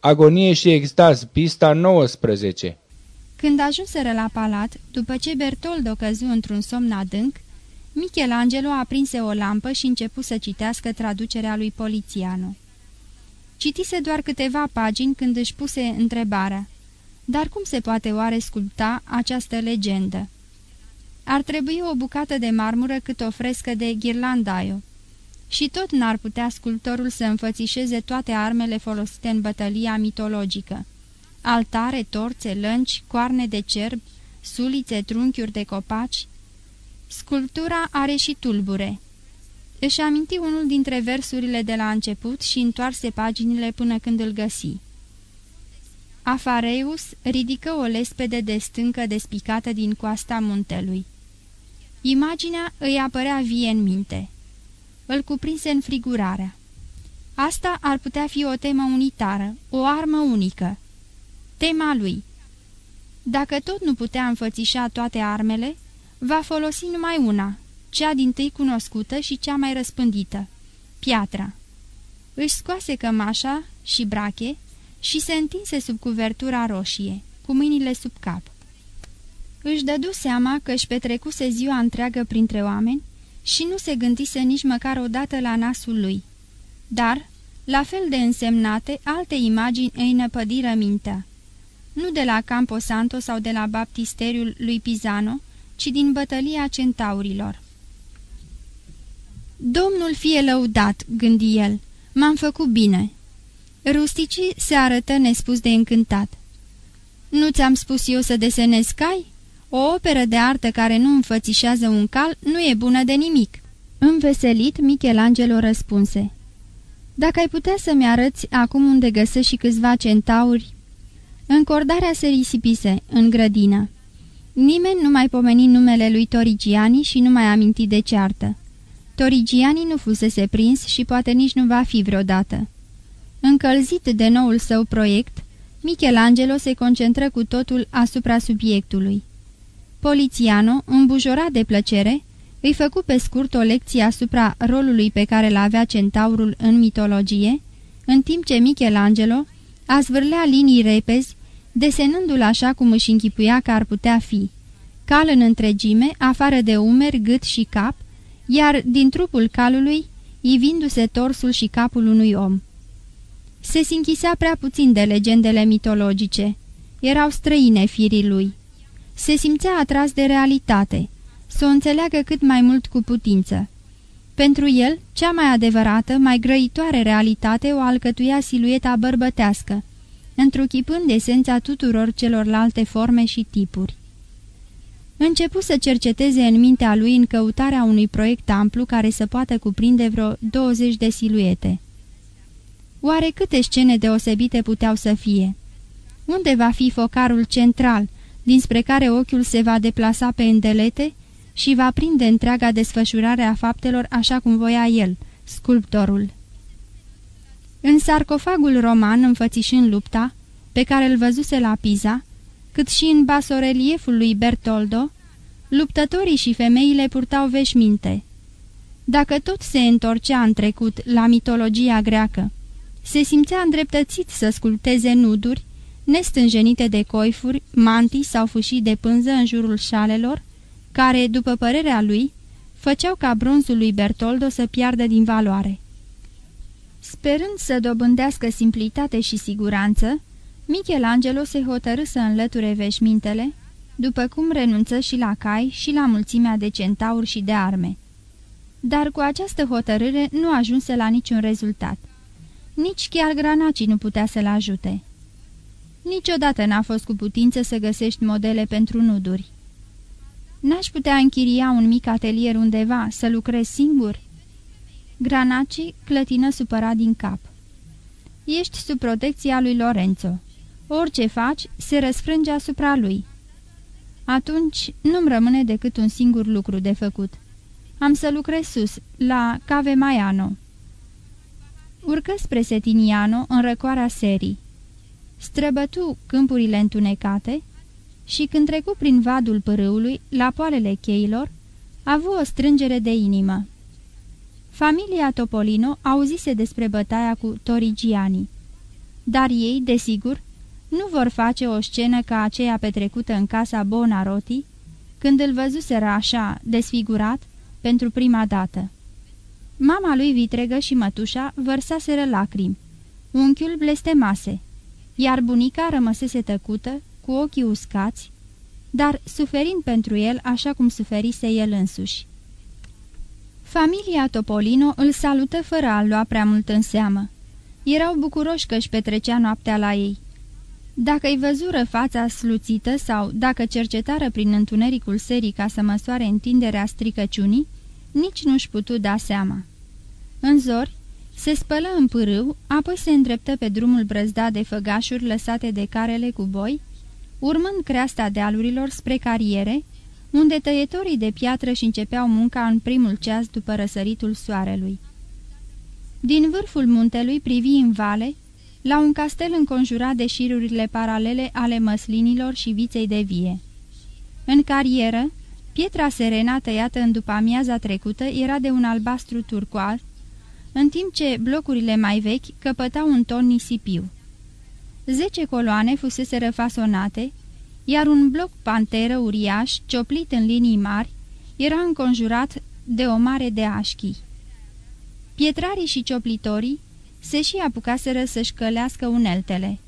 Agonie și extaz, pista 19 Când ajunseră la palat, după ce Bertoldo căzu într-un somn adânc, Michelangelo aprinse o lampă și începu să citească traducerea lui Polițiano. Citise doar câteva pagini când își puse întrebarea. Dar cum se poate oare sculpta această legendă? Ar trebui o bucată de marmură cât o frescă de ghirlandaio. Și tot n-ar putea sculptorul să înfățișeze toate armele folosite în bătălia mitologică. Altare, torțe, lănci, coarne de cerb, sulițe, trunchiuri de copaci. Sculptura are și tulbure. Își aminti unul dintre versurile de la început și întoarse paginile până când îl găsi. Afareus ridică o lespede de stâncă despicată din coasta muntelui. Imaginea îi apărea vie în minte. Îl cuprinse în frigurarea. Asta ar putea fi o temă unitară, o armă unică. Tema lui. Dacă tot nu putea înfățișa toate armele, va folosi numai una, cea din tâi cunoscută și cea mai răspândită, piatra. Își scoase cămașa și brache și se întinse sub cuvertura roșie, cu mâinile sub cap. Își dădu seama că își petrecuse ziua întreagă printre oameni și nu se gândise nici măcar odată la nasul lui. Dar, la fel de însemnate, alte imagini îi năpădiră mintea. Nu de la Camposanto sau de la baptisteriul lui Pisano, ci din bătălia centaurilor. Domnul fie lăudat, gândi el, m-am făcut bine. Rusticii se arătă nespus de încântat. Nu ți-am spus eu să desenezi cai?" O operă de artă care nu înfățișează un cal nu e bună de nimic." Înveselit, Michelangelo răspunse. Dacă ai putea să-mi arăți acum unde găsești și câțiva centauri?" Încordarea se risipise în grădină. Nimeni nu mai pomeni numele lui Torigiani și nu mai aminti de ceartă. Torigiani nu fusese prins și poate nici nu va fi vreodată. Încălzit de noul său proiect, Michelangelo se concentră cu totul asupra subiectului. Polițiano, îmbujorat de plăcere, îi făcu pe scurt o lecție asupra rolului pe care l-avea centaurul în mitologie, în timp ce Michelangelo a zvârlea linii repezi, desenându-l așa cum își închipuia că ar putea fi. Cal în întregime, afară de umeri, gât și cap, iar din trupul calului, ivindu-se torsul și capul unui om. Se sinchisea prea puțin de legendele mitologice. Erau străine firii lui se simțea atras de realitate, să o înțeleagă cât mai mult cu putință. Pentru el, cea mai adevărată, mai grăitoare realitate o alcătuia silueta bărbătească, întruchipând esența tuturor celorlalte forme și tipuri. Începu să cerceteze în mintea lui în căutarea unui proiect amplu care să poată cuprinde vreo 20 de siluete. Oare câte scene deosebite puteau să fie? Unde va fi focarul central, dinspre care ochiul se va deplasa pe îndelete și va prinde întreaga desfășurare a faptelor așa cum voia el, sculptorul. În sarcofagul roman înfățișând lupta, pe care îl văzuse la Pisa, cât și în basorelieful lui Bertoldo, luptătorii și femeile purtau veșminte. Dacă tot se întorcea în trecut la mitologia greacă, se simțea îndreptățit să sculpteze nuduri, nestânjenite de coifuri, mantii sau fâșii de pânză în jurul șalelor, care, după părerea lui, făceau ca bronzul lui Bertoldo să piardă din valoare. Sperând să dobândească simplitate și siguranță, Michelangelo se hotărâ să înlăture veșmintele, după cum renunță și la cai și la mulțimea de centauri și de arme. Dar cu această hotărâre nu ajunse la niciun rezultat. Nici chiar Granaci nu putea să-l ajute. Niciodată n-a fost cu putință să găsești modele pentru nuduri. N-aș putea închiria un mic atelier undeva, să lucrez singur?" Granaci clătină supărat din cap. Ești sub protecția lui Lorenzo. Orice faci, se răsfrânge asupra lui. Atunci nu-mi rămâne decât un singur lucru de făcut. Am să lucrez sus, la Cave Maiano. Urcă spre Setiniano în răcoarea serii străbătu câmpurile întunecate și când trecu prin vadul pârâului, la poalele cheilor, a avut o strângere de inimă. Familia Topolino auzise despre bătaia cu Torigiani. Dar ei, desigur, nu vor face o scenă ca aceea petrecută în casa Bonaroti, când îl văzuseră așa, desfigurat, pentru prima dată. Mama lui vitregă și mătușa vărsaseră lacrimi. Unchiul blestemase, iar bunica rămăsese tăcută, cu ochii uscați, dar suferind pentru el așa cum suferise el însuși. Familia Topolino îl salută fără a lua prea mult în seamă. Erau bucuroși că își petrecea noaptea la ei. Dacă îi văzură fața sluțită sau dacă cercetară prin întunericul serii ca să măsoare întinderea stricăciunii, nici nu-și putu da seama. În zori, se spălă în pârâu, apoi se îndreptă pe drumul brăzdat de făgașuri lăsate de carele cu boi, urmând creasta dealurilor spre cariere, unde tăietorii de piatră și începeau munca în primul ceas după răsăritul soarelui. Din vârful muntelui privi în vale, la un castel înconjurat de șirurile paralele ale măslinilor și viței de vie. În carieră, pietra serena tăiată în după amiaza trecută era de un albastru turcoaz, în timp ce blocurile mai vechi căpătau un ton nisipiu. Zece coloane fusese răfasonate, iar un bloc panteră uriaș, cioplit în linii mari, era înconjurat de o mare de așchii. Pietrarii și cioplitorii se și apucaseră să-și călească uneltele.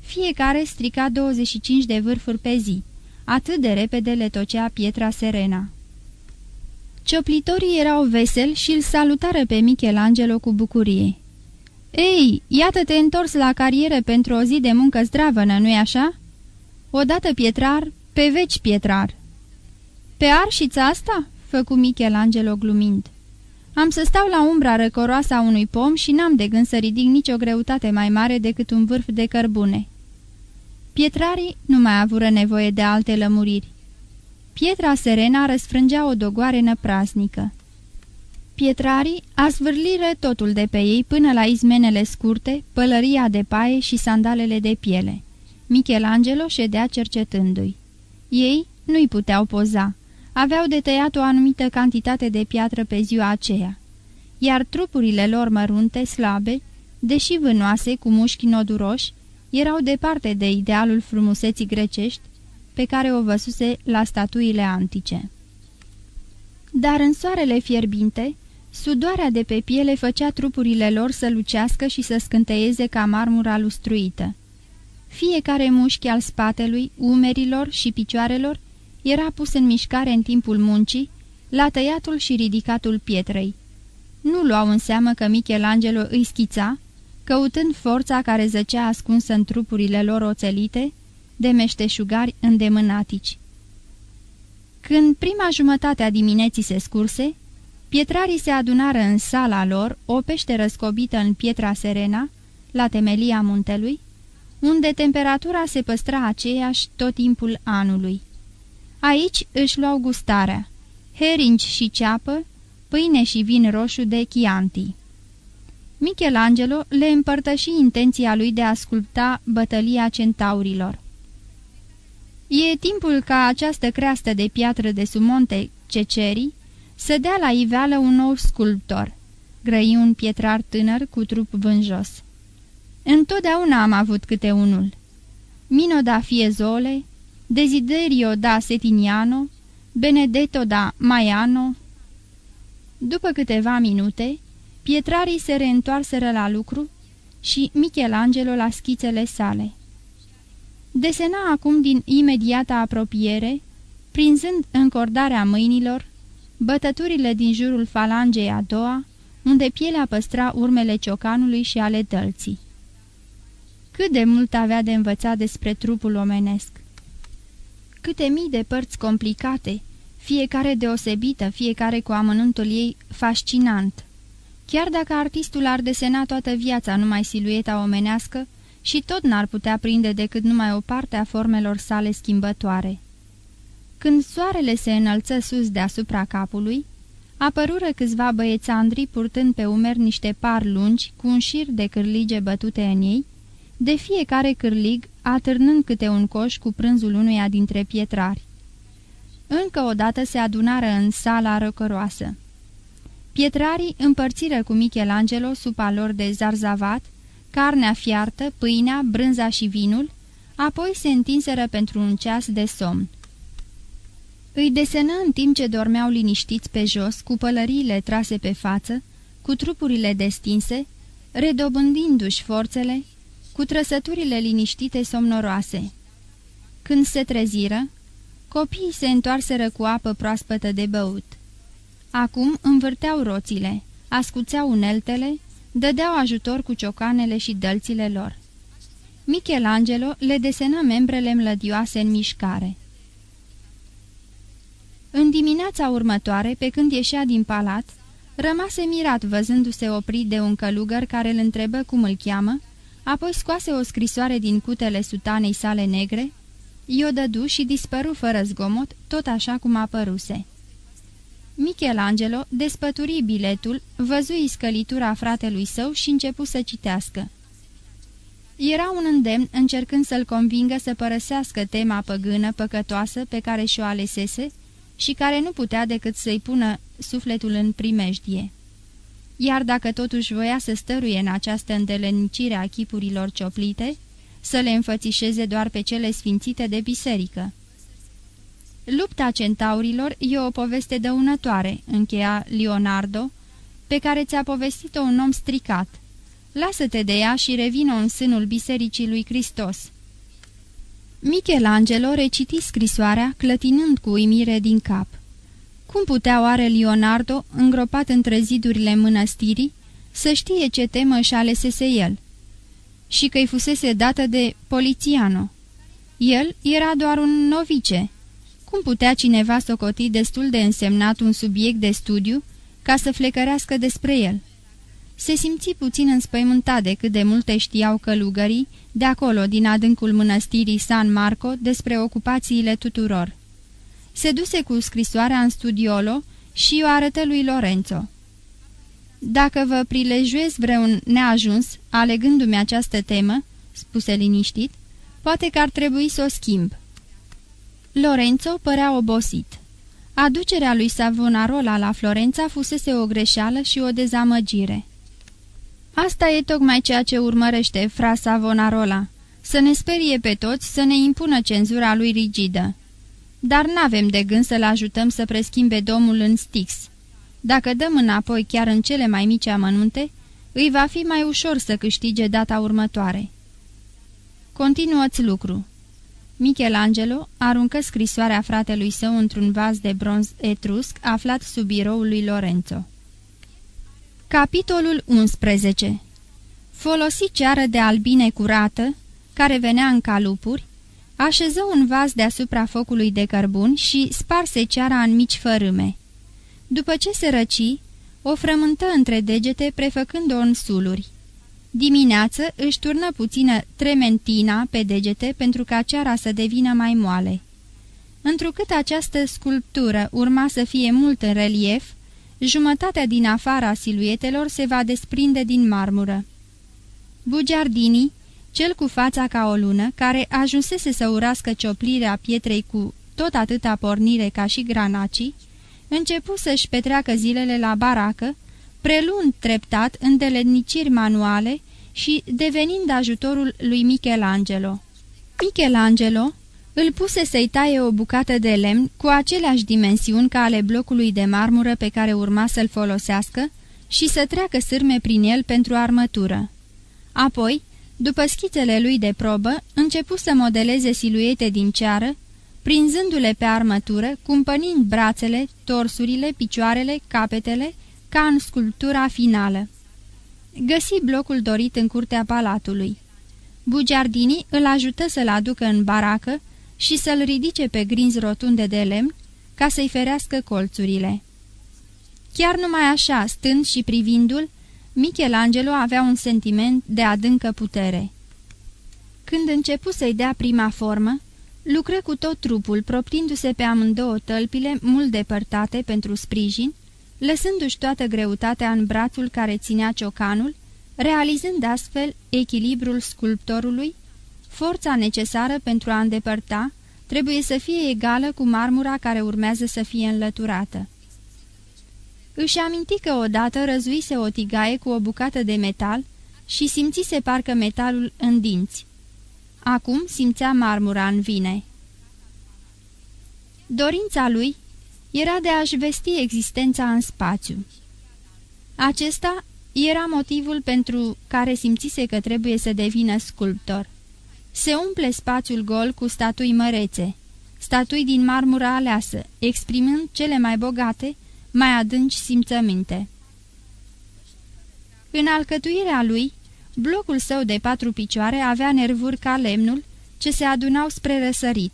Fiecare strica 25 de vârfuri pe zi, atât de repede le tocea pietra serena. Cioplitorii erau veseli și îl salutară pe Michelangelo cu bucurie. Ei, iată te întors la carieră pentru o zi de muncă zdravănă, nu-i așa?" Odată pietrar, pe veci pietrar." Pe arșița asta?" făcu Michelangelo glumind. Am să stau la umbra răcoroasă a unui pom și n-am de gând să ridic nicio greutate mai mare decât un vârf de cărbune." Pietrarii nu mai avură nevoie de alte lămuriri. Pietra serena răsfrângea o dogoare năpraznică. Pietrarii asvârliră totul de pe ei până la izmenele scurte, pălăria de paie și sandalele de piele. Michelangelo ședea cercetându-i. Ei nu-i puteau poza. Aveau de tăiat o anumită cantitate de piatră pe ziua aceea. Iar trupurile lor mărunte, slabe, deși vânoase cu mușchi noduroși, erau departe de idealul frumuseții grecești pe care o văsuse la statuile antice. Dar în soarele fierbinte, sudoarea de pe piele făcea trupurile lor să lucească și să scânteieze ca marmura lustruită. Fiecare mușchi al spatelui, umerilor și picioarelor era pus în mișcare în timpul muncii, la tăiatul și ridicatul pietrei. Nu luau în seamă că Michelangelo îi schița, căutând forța care zăcea ascunsă în trupurile lor oțelite, de meșteșugari îndemânatici. Când prima jumătate a dimineții se scurse, pietrarii se adunară în sala lor, o pește răscobită în pietra serena, la temelia muntelui, unde temperatura se păstra aceeași tot timpul anului. Aici își luau gustarea, herinci și ceapă, pâine și vin roșu de Chianti. Michelangelo le împărtăși intenția lui de a sculpta bătălia centaurilor. E timpul ca această creastă de piatră de sumonte Cecerii să dea la iveală un nou sculptor, grăi un pietrar tânăr cu trup vânjos. Întotdeauna am avut câte unul. Mino da Fiezole, Desiderio da Setiniano, Benedetto da Maiano. După câteva minute, pietrarii se reîntoarseră la lucru și Michelangelo la schițele sale. Desena acum din imediata apropiere, prinzând încordarea mâinilor, bătăturile din jurul falangei a doua, unde pielea păstra urmele ciocanului și ale tălții. Cât de mult avea de învățat despre trupul omenesc! Câte mii de părți complicate, fiecare deosebită, fiecare cu amănuntul ei fascinant. Chiar dacă artistul ar desena toată viața numai silueta omenească, și tot n-ar putea prinde decât numai o parte a formelor sale schimbătoare. Când soarele se înălță sus deasupra capului, apărură câțiva băiețandri purtând pe umeri niște par lungi cu un șir de cârlige bătute în ei, de fiecare cârlig atârnând câte un coș cu prânzul unuia dintre pietrari. Încă o dată se adunară în sala răcăroasă. Pietrarii împărțiră cu Michelangelo supa lor de zarzavat, carnea fiartă, pâinea, brânza și vinul, apoi se întinseră pentru un ceas de somn. Îi desenă în timp ce dormeau liniștiți pe jos, cu pălăriile trase pe față, cu trupurile destinse, redobândindu-și forțele, cu trăsăturile liniștite somnoroase. Când se treziră, copiii se întoarseră cu apă proaspătă de băut. Acum învârteau roțile, ascuțeau uneltele, dădeau ajutor cu ciocanele și dălțile lor. Michelangelo le desenă membrele mlădioase în mișcare. În dimineața următoare, pe când ieșea din palat, rămase mirat văzându-se oprit de un călugăr care îl întrebă cum îl cheamă, apoi scoase o scrisoare din cutele sutanei sale negre, i-o dădu și dispăru fără zgomot, tot așa cum apăruse. Michelangelo despături biletul, văzui scălitura fratelui său și începu să citească. Era un îndemn încercând să-l convingă să părăsească tema păgână păcătoasă pe care și-o alesese și care nu putea decât să-i pună sufletul în primejdie. Iar dacă totuși voia să stăruie în această îndelenicire a chipurilor cioplite, să le înfățișeze doar pe cele sfințite de biserică. Lupta centaurilor e o poveste dăunătoare, încheia Leonardo, pe care ți-a povestit-o un om stricat. Lasă-te de ea și revină în sânul Bisericii lui Hristos. Michelangelo reciti scrisoarea, clătinând cu uimire din cap. Cum putea oare Leonardo, îngropat între zidurile mănăstirii, să știe ce temă își alesese el? Și că-i fusese dată de Polițiano. El era doar un novice. Cum putea cineva socoti destul de însemnat un subiect de studiu ca să flecărească despre el? Se simți puțin înspăimântat de cât de multe știau călugării de acolo, din adâncul mănăstirii San Marco, despre ocupațiile tuturor. Se duse cu scrisoarea în studiolo și o arătă lui Lorenzo. Dacă vă prilejuiesc vreun neajuns, alegându-mi această temă," spuse liniștit, poate că ar trebui să o schimb." Lorenzo părea obosit. Aducerea lui Savonarola la Florența fusese o greșeală și o dezamăgire. Asta e tocmai ceea ce urmărește fra Savonarola, să ne sperie pe toți, să ne impună cenzura lui rigidă. Dar n-avem de gând să-l ajutăm să preschimbe domnul în stix. Dacă dăm înapoi chiar în cele mai mici amănunte, îi va fi mai ușor să câștige data următoare. Continuă-ți lucru. Michelangelo aruncă scrisoarea fratelui său într-un vas de bronz etrusc aflat sub biroul lui Lorenzo. Capitolul 11 Folosi ceară de albine curată, care venea în calupuri, așeză un vas deasupra focului de cărbun și sparse ceara în mici fărâme. După ce se răci, o frământă între degete prefăcând-o în suluri. Dimineață își turnă puțină trementina pe degete pentru ca ceara să devină mai moale. Întrucât această sculptură urma să fie mult în relief, jumătatea din afara siluetelor se va desprinde din marmură. Bugiardini, cel cu fața ca o lună, care ajunsese să urască cioplirea pietrei cu tot atâta pornire ca și granacii, începu să-și petreacă zilele la baracă, prelund treptat în deledniciri manuale și devenind ajutorul lui Michelangelo. Michelangelo îl puse să-i taie o bucată de lemn cu aceleași dimensiuni ca ale blocului de marmură pe care urma să-l folosească și să treacă sârme prin el pentru armătură. Apoi, după schițele lui de probă, începu să modeleze siluete din ceară, prinzându-le pe armătură, cumpănind brațele, torsurile, picioarele, capetele, ca în sculptura finală. Găsi blocul dorit în curtea palatului. Bugiardini îl ajută să-l aducă în baracă și să-l ridice pe grinzi rotunde de lemn ca să-i ferească colțurile. Chiar numai așa, stând și privindu-l, Michelangelo avea un sentiment de adâncă putere. Când începu să-i dea prima formă, lucră cu tot trupul, proprindu-se pe amândouă tălpile mult depărtate pentru sprijin, lăsându-și toată greutatea în brațul care ținea ciocanul, realizând astfel echilibrul sculptorului, forța necesară pentru a îndepărta trebuie să fie egală cu marmura care urmează să fie înlăturată. Își aminti că odată răzuise o tigaie cu o bucată de metal și simțise parcă metalul în dinți. Acum simțea marmura în vine. Dorința lui era de a-și vesti existența în spațiu. Acesta era motivul pentru care simțise că trebuie să devină sculptor. Se umple spațiul gol cu statui mărețe, statui din marmură aleasă, exprimând cele mai bogate, mai adânci simțăminte. În alcătuirea lui, blocul său de patru picioare avea nervuri ca lemnul ce se adunau spre răsărit.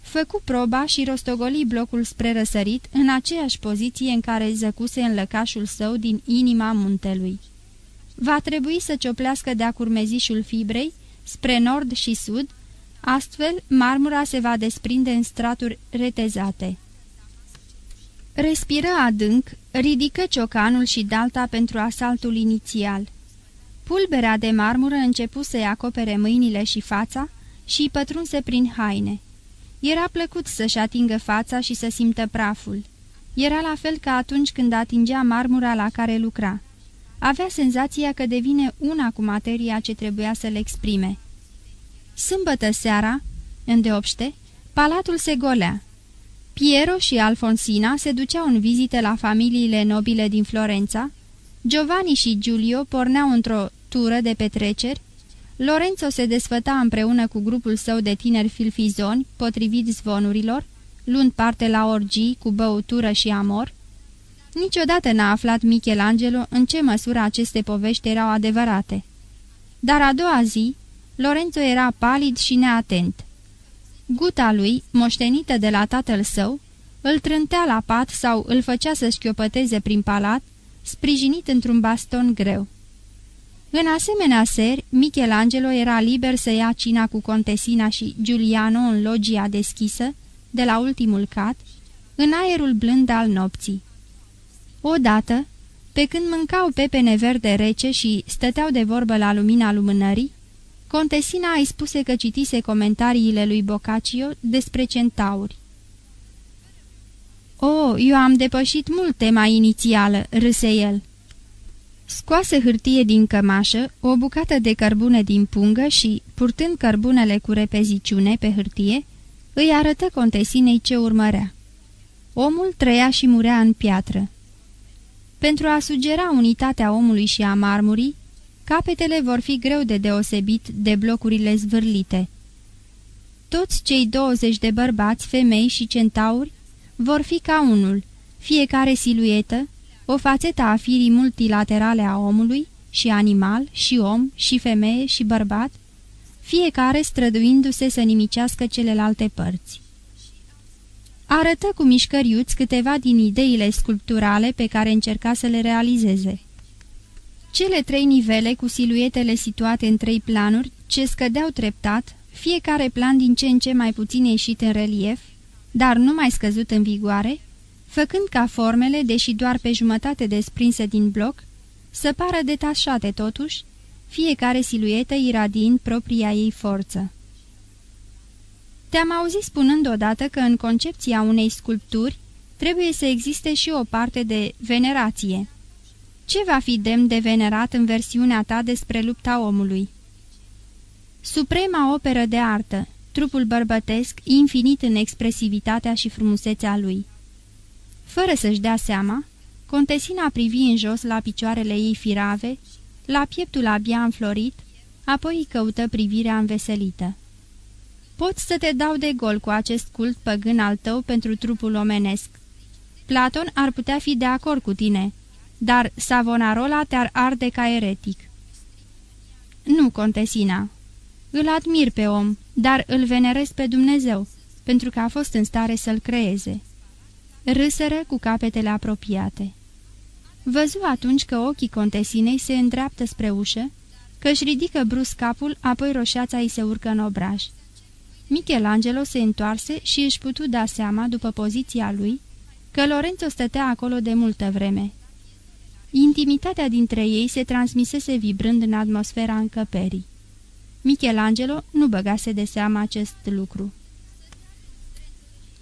Făcu proba și rostogoli blocul spre răsărit în aceeași poziție în care zăcuse în lăcașul său din inima muntelui. Va trebui să cioplească de-a curmezișul fibrei spre nord și sud, astfel marmura se va desprinde în straturi retezate. Respiră adânc, ridică ciocanul și dalta pentru asaltul inițial. Pulberea de marmură începu să-i acopere mâinile și fața și îi pătrunse prin haine. Era plăcut să-și atingă fața și să simtă praful. Era la fel ca atunci când atingea marmura la care lucra. Avea senzația că devine una cu materia ce trebuia să le exprime. Sâmbătă seara, îndeopște, palatul se golea. Piero și Alfonsina se duceau în vizite la familiile nobile din Florența, Giovanni și Giulio porneau într-o tură de petreceri, Lorenzo se desfăta împreună cu grupul său de tineri filfizoni, potrivit zvonurilor, luând parte la orgii cu băutură și amor. Niciodată n-a aflat Michelangelo în ce măsură aceste povești erau adevărate. Dar a doua zi, Lorenzo era palid și neatent. Guta lui, moștenită de la tatăl său, îl trântea la pat sau îl făcea să șchiopăteze prin palat, sprijinit într-un baston greu. În asemenea seri, Michelangelo era liber să ia cina cu Contesina și Giuliano în logia deschisă, de la ultimul cat, în aerul blând al nopții. Odată, pe când mâncau pepene verde rece și stăteau de vorbă la lumina lumânării, Contesina îi spuse că citise comentariile lui Boccaccio despre centauri. O, oh, eu am depășit mult tema inițială," râse el. Scoase hârtie din cămașă, o bucată de cărbune din pungă și, purtând cărbunele cu repeziciune pe hârtie, îi arătă contesinei ce urmărea. Omul trăia și murea în piatră. Pentru a sugera unitatea omului și a marmurii, capetele vor fi greu de deosebit de blocurile zvârlite. Toți cei 20 de bărbați, femei și centauri vor fi ca unul, fiecare siluetă, o fațetă a firii multilaterale a omului, și animal, și om, și femeie, și bărbat, fiecare străduindu-se să nimicească celelalte părți. Arătă cu mișcăriuți câteva din ideile sculpturale pe care încerca să le realizeze. Cele trei nivele cu siluetele situate în trei planuri, ce scădeau treptat, fiecare plan din ce în ce mai puțin ieșit în relief, dar nu mai scăzut în vigoare, făcând ca formele, deși doar pe jumătate desprinse din bloc, să pară detașate totuși, fiecare siluetă iradiind propria ei forță. Te-am auzit spunând odată că în concepția unei sculpturi trebuie să existe și o parte de venerație. Ce va fi demn de venerat în versiunea ta despre lupta omului? Suprema operă de artă, trupul bărbătesc, infinit în expresivitatea și frumusețea lui. Fără să-și dea seama, contesina privi în jos la picioarele ei firave, la pieptul abia înflorit, apoi îi căută privirea înveselită. Pot să te dau de gol cu acest cult păgân al tău pentru trupul omenesc. Platon ar putea fi de acord cu tine, dar Savonarola te-ar arde ca eretic. Nu, contesina. Îl admir pe om, dar îl venerez pe Dumnezeu, pentru că a fost în stare să-l creeze. Râsără cu capetele apropiate. Văzu atunci că ochii contesinei se îndreaptă spre ușă, că își ridică brusc capul, apoi roșața îi se urcă în obraj. Michelangelo se întoarse și își putu da seama, după poziția lui, că Lorenzo stătea acolo de multă vreme. Intimitatea dintre ei se transmisese vibrând în atmosfera încăperii. Michelangelo nu băgase de seamă acest lucru.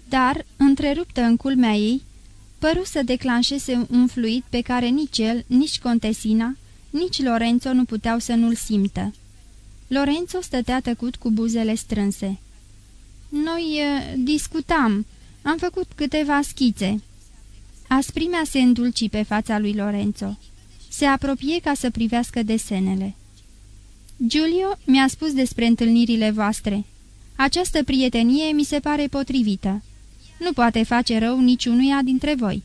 Dar, întreruptă în culmea ei, păru să declanșeze un fluid pe care nici el, nici contesina Nici Lorenzo nu puteau să nu-l simtă. Lorenzo stătea tăcut cu buzele strânse. Noi uh, discutam, am făcut câteva schițe." Asprimea se îndulci pe fața lui Lorenzo. Se apropie ca să privească desenele. Giulio mi-a spus despre întâlnirile voastre. Această prietenie mi se pare potrivită. Nu poate face rău niciunuia dintre voi.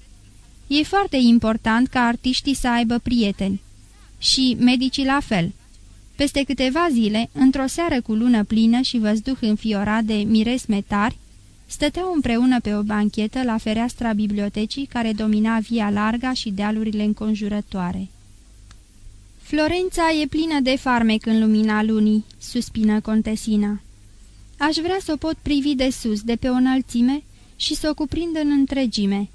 E foarte important ca artiștii să aibă prieteni. Și medicii la fel. Peste câteva zile, într-o seară cu lună plină și văzduh înfiorat de miresme tari, stăteau împreună pe o banchetă la fereastra bibliotecii care domina via larga și dealurile înconjurătoare. Florența e plină de farmec în lumina lunii," suspină contesina. Aș vrea să o pot privi de sus, de pe o înălțime, și să o cuprind în întregime."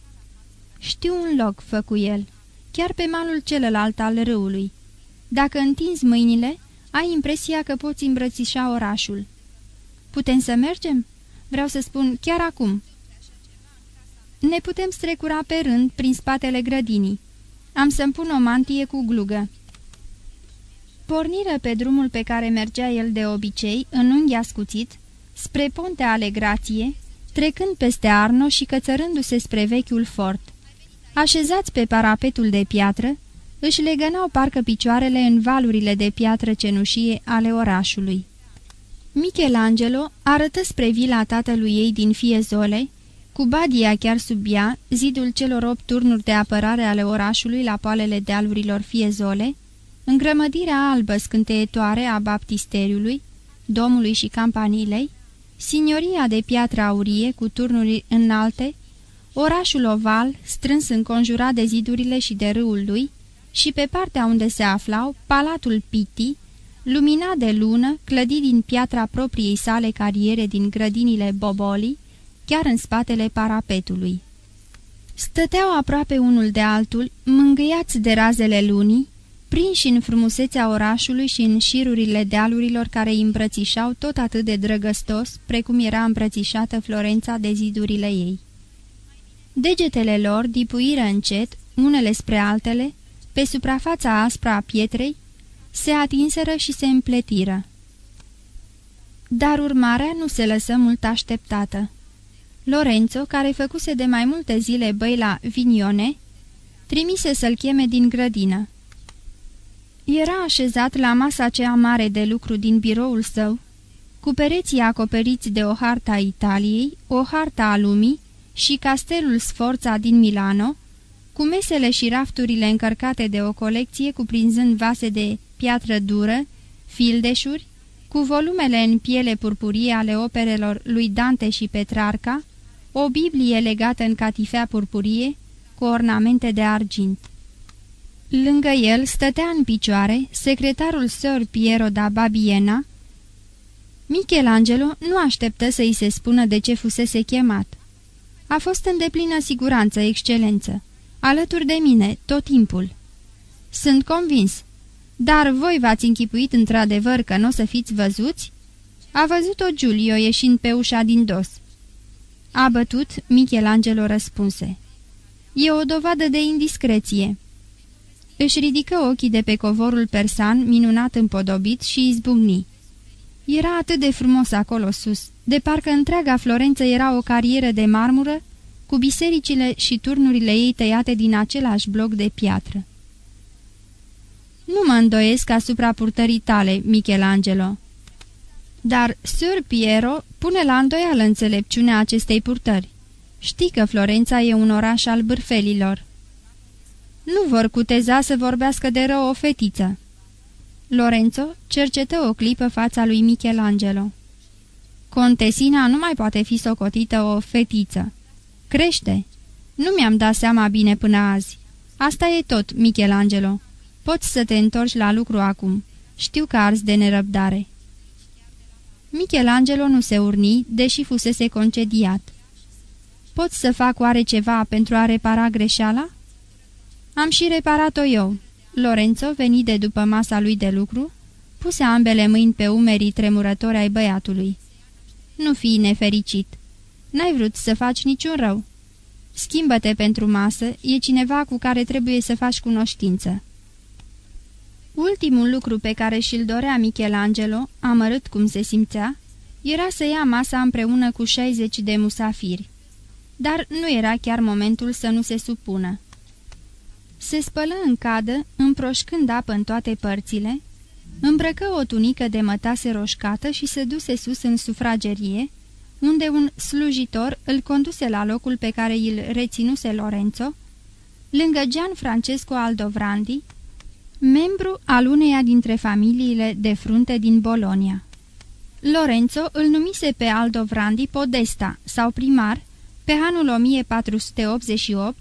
Știu un loc," făcu el, chiar pe malul celălalt al râului. Dacă întinzi mâinile, ai impresia că poți îmbrățișa orașul." Putem să mergem?" Vreau să spun chiar acum." Ne putem strecura pe rând prin spatele grădinii. Am să-mi pun o mantie cu glugă." Porniră pe drumul pe care mergea el de obicei, în unghi ascuțit, spre Ponte ale Grație, trecând peste Arno și cățărându-se spre vechiul fort. Așezați pe parapetul de piatră, își legănau parcă picioarele în valurile de piatră cenușie ale orașului. Michelangelo arătă spre vila tatălui ei din Fiezole, cu badia chiar sub ea, zidul celor opt turnuri de apărare ale orașului la poalele dealurilor Fiezole, îngrămădirea albă scânteietoare a baptisteriului, domului și campanilei, signoria de piatră aurie cu turnuri înalte, orașul oval, strâns înconjurat de zidurile și de râul lui, și pe partea unde se aflau, palatul Pitti, luminat de lună, clădit din piatra propriei sale cariere din grădinile Boboli, chiar în spatele parapetului. Stăteau aproape unul de altul, mângâiați de razele lunii, prinși în frumusețea orașului și în șirurile dealurilor care îi îmbrățișau tot atât de drăgăstos, precum era îmbrățișată Florența de zidurile ei. Degetele lor dipuiră încet, unele spre altele, pe suprafața aspra a pietrei, se atinseră și se împletiră. Dar urmarea nu se lăsă mult așteptată. Lorenzo, care făcuse de mai multe zile băi la Vignone, trimise să-l cheme din grădină. Era așezat la masa cea mare de lucru din biroul său, cu pereții acoperiți de o harta a Italiei, o harta a lumii și castelul Sforța din Milano, cu mesele și rafturile încărcate de o colecție cuprinzând vase de piatră dură, fildeșuri, cu volumele în piele purpurie ale operelor lui Dante și Petrarca, o Biblie legată în catifea purpurie, cu ornamente de argint. Lângă el stătea în picioare secretarul Sir Piero da Babiena. Michelangelo nu așteptă să-i se spună de ce fusese chemat. A fost în deplină siguranță, excelență, alături de mine, tot timpul. Sunt convins. Dar voi v-ați închipuit într-adevăr că nu o să fiți văzuți?" A văzut-o Giulio ieșind pe ușa din dos. A bătut, Michelangelo răspunse. E o dovadă de indiscreție." Își ridică ochii de pe covorul persan, minunat împodobit, și izbucni. Era atât de frumos acolo sus, de parcă întreaga Florență era o carieră de marmură, cu bisericile și turnurile ei tăiate din același bloc de piatră. Nu mă îndoiesc asupra purtării tale, Michelangelo. Dar Sir Piero pune la îndoială înțelepciunea acestei purtări. Știi că Florența e un oraș al bârfelilor. Nu vor cuteza să vorbească de rău o fetiță. Lorenzo cercetă o clipă fața lui Michelangelo. Contesina nu mai poate fi socotită o fetiță. Crește. Nu mi-am dat seama bine până azi. Asta e tot, Michelangelo. Poți să te întorci la lucru acum. Știu că arzi de nerăbdare." Michelangelo nu se urni, deși fusese concediat. Pot să fac oare ceva pentru a repara greșeala?" Am și reparat-o eu." Lorenzo veni de după masa lui de lucru, puse ambele mâini pe umerii tremurători ai băiatului. Nu fi nefericit. N-ai vrut să faci niciun rău. Schimbă-te pentru masă, e cineva cu care trebuie să faci cunoștință." Ultimul lucru pe care și-l dorea Michelangelo, amărât cum se simțea, era să ia masa împreună cu 60 de musafiri. Dar nu era chiar momentul să nu se supună. Se spălă în cadă, împroșcând apă în toate părțile, îmbrăcă o tunică de mătase roșcată și se duse sus în sufragerie, unde un slujitor îl conduse la locul pe care îl reținuse Lorenzo, lângă Gian Francesco Aldovrandi, membru al uneia dintre familiile de frunte din Bolonia. Lorenzo îl numise pe Aldovrandi Podesta sau primar pe anul 1488,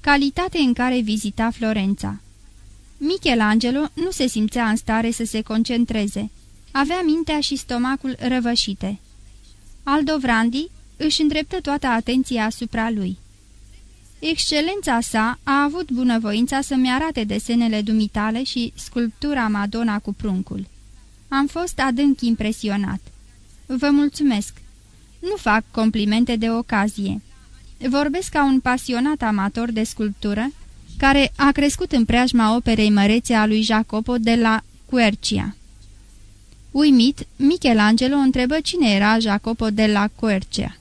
calitate în care vizita Florența. Michelangelo nu se simțea în stare să se concentreze. Avea mintea și stomacul răvășite. Aldovrandi își îndreptă toată atenția asupra lui. Excelența sa a avut bunăvoința să-mi arate desenele dumitale și sculptura Madonna cu pruncul. Am fost adânc impresionat. Vă mulțumesc. Nu fac complimente de ocazie. Vorbesc ca un pasionat amator de sculptură, care a crescut în preajma operei mărețe a lui Jacopo de la Quercia. Uimit, Michelangelo întrebă cine era Jacopo de la Quercia.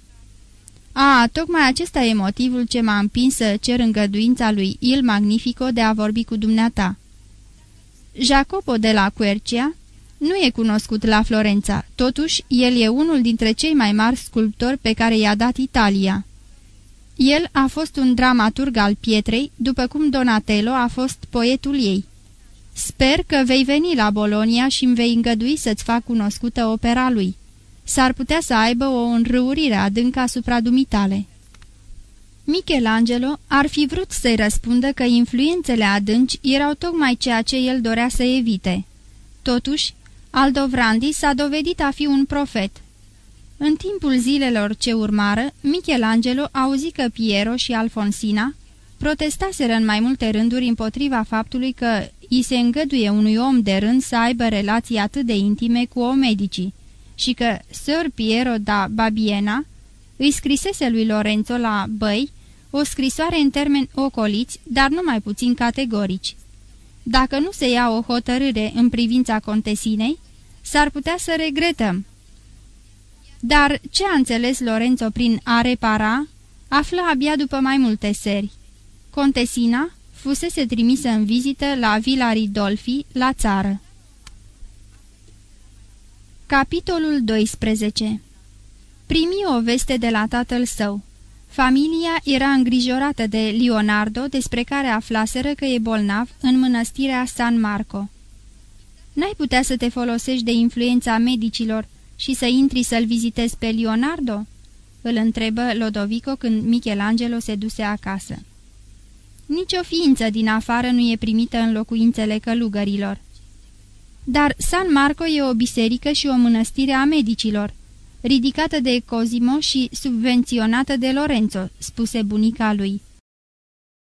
A, tocmai acesta e motivul ce m-a împins să cer îngăduința lui Il Magnifico de a vorbi cu dumneata. Jacopo de la Quercia nu e cunoscut la Florența, totuși el e unul dintre cei mai mari sculptori pe care i-a dat Italia. El a fost un dramaturg al pietrei, după cum Donatello a fost poetul ei. Sper că vei veni la Bolonia și îmi vei îngădui să-ți fac cunoscută opera lui. S-ar putea să aibă o înrăurire adâncă asupra dumitale. Michelangelo ar fi vrut să-i răspundă că influențele adânci erau tocmai ceea ce el dorea să evite. Totuși, Aldovrandi s-a dovedit a fi un profet. În timpul zilelor ce urmară, Michelangelo auzi că Piero și Alfonsina protestaseră în mai multe rânduri împotriva faptului că îi se îngăduie unui om de rând să aibă relații atât de intime cu o medicii și că Sir Piero da Babiena îi scrisese lui Lorenzo la băi o scrisoare în termeni ocoliți, dar nu mai puțin categorici. Dacă nu se ia o hotărâre în privința contesinei, s-ar putea să regretăm. Dar ce a înțeles Lorenzo prin a repara, află abia după mai multe seri. Contesina fusese trimisă în vizită la Villa Ridolfi, la țară. Capitolul 12 Primi o veste de la tatăl său. Familia era îngrijorată de Leonardo, despre care aflaseră că e bolnav în mănăstirea San Marco. N-ai putea să te folosești de influența medicilor și să intri să-l vizitezi pe Leonardo?" îl întrebă Lodovico când Michelangelo se duse acasă. Nici o ființă din afară nu e primită în locuințele călugărilor. Dar San Marco e o biserică și o mănăstire a medicilor, ridicată de Cosimo și subvenționată de Lorenzo, spuse bunica lui.